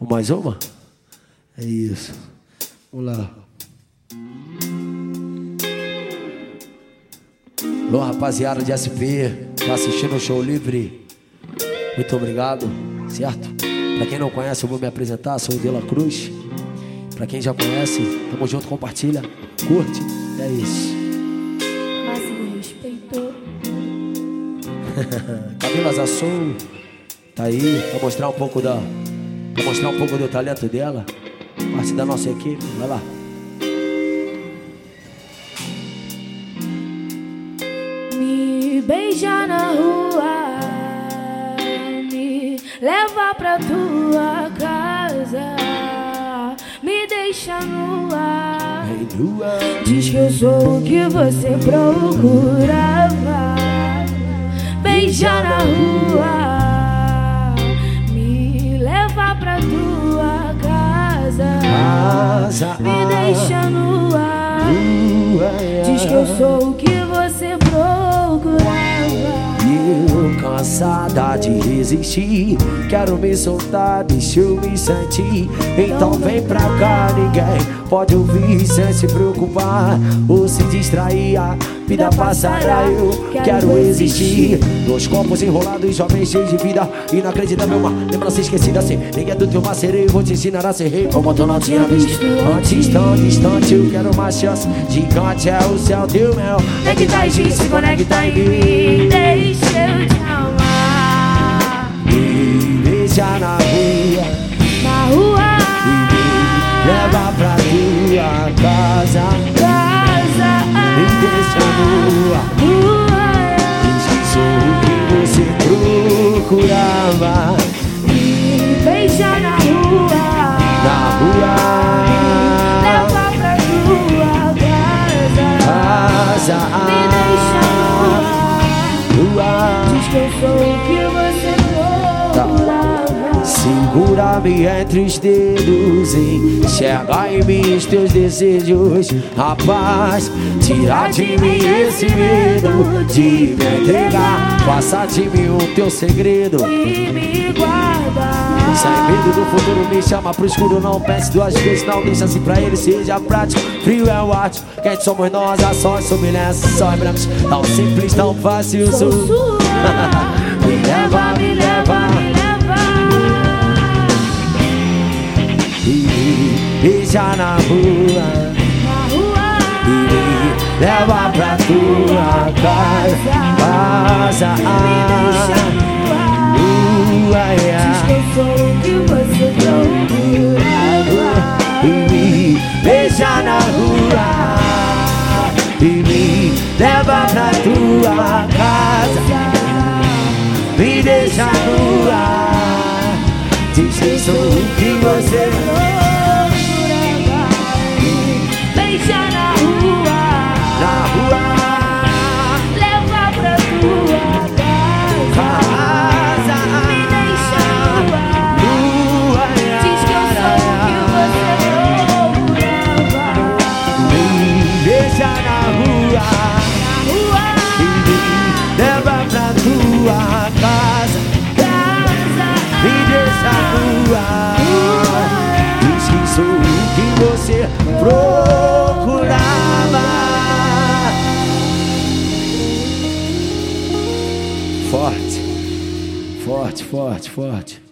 Mais uma? É isso. Vamos lá. Alô, rapaziada de SP, tá assistindo o show livre. Muito obrigado, certo? Pra quem não conhece, eu vou me apresentar, sou o Vila Cruz. Pra quem já conhece, tamo junto, compartilha, curte, é isso. Mas me respeitou. Camila Zassou, tá aí, pra mostrar um pouco da. Mostrar um pouco do talento dela. Parte da nossa equipe, vai lá. Me beija na rua, me leva pra tua casa, me deixa nua. Diz que eu sou o que você procurava. Beija na rua, Casa. me deixa nua. Lua, Diz que eu sou o que você cansada de resistir. Quero me soltar, deixa eu me sentir. Então vem pra cá, ninguém pode ouvir sem se preocupar Ou se distrair, a vida passará Eu quero existir Dois copos enrolados, jovens cheios de vida. Inacreditável, uma lembrança esquecida. Assim, ninguém é do teu macerei Vou te ensinar a ser rei. Como tu não tinha visto Antes tão distante, eu quero uma chance. Gigante é o céu, teu mel. É tá em ti, se conecta em mim. Deixa eu te beija na rua Na rua, e me leva pra tua casa. casa, Me deixa nua, rua. que sou o que você procurava. Beija na rua. Na rua, Leva pra tua casa. casa, Segura-me entre os dedos, enxerga em mim os teus desejos, rapaz. Tira de mim esse medo de me entregar. Faça de mim o teu segredo. E me guarda. Sem medo do futuro, me chama pro escuro. Não pense duas vezes, não deixa assim pra ele, seja prático. Frio é o arte, quente somos nós, a sós submilência, só lembramos. Tão simples, tão fácil, Sou sua. Me leva. me leva. Beija na rua Na rua. e me leva pra tua casa. Casa, Me deixa nua. lua, Diz o que. E me beija na rua e me leva pra tua casa. Me deixa nua, diz que sou o que você Beija sou o que você procurava. Forte, forte, forte.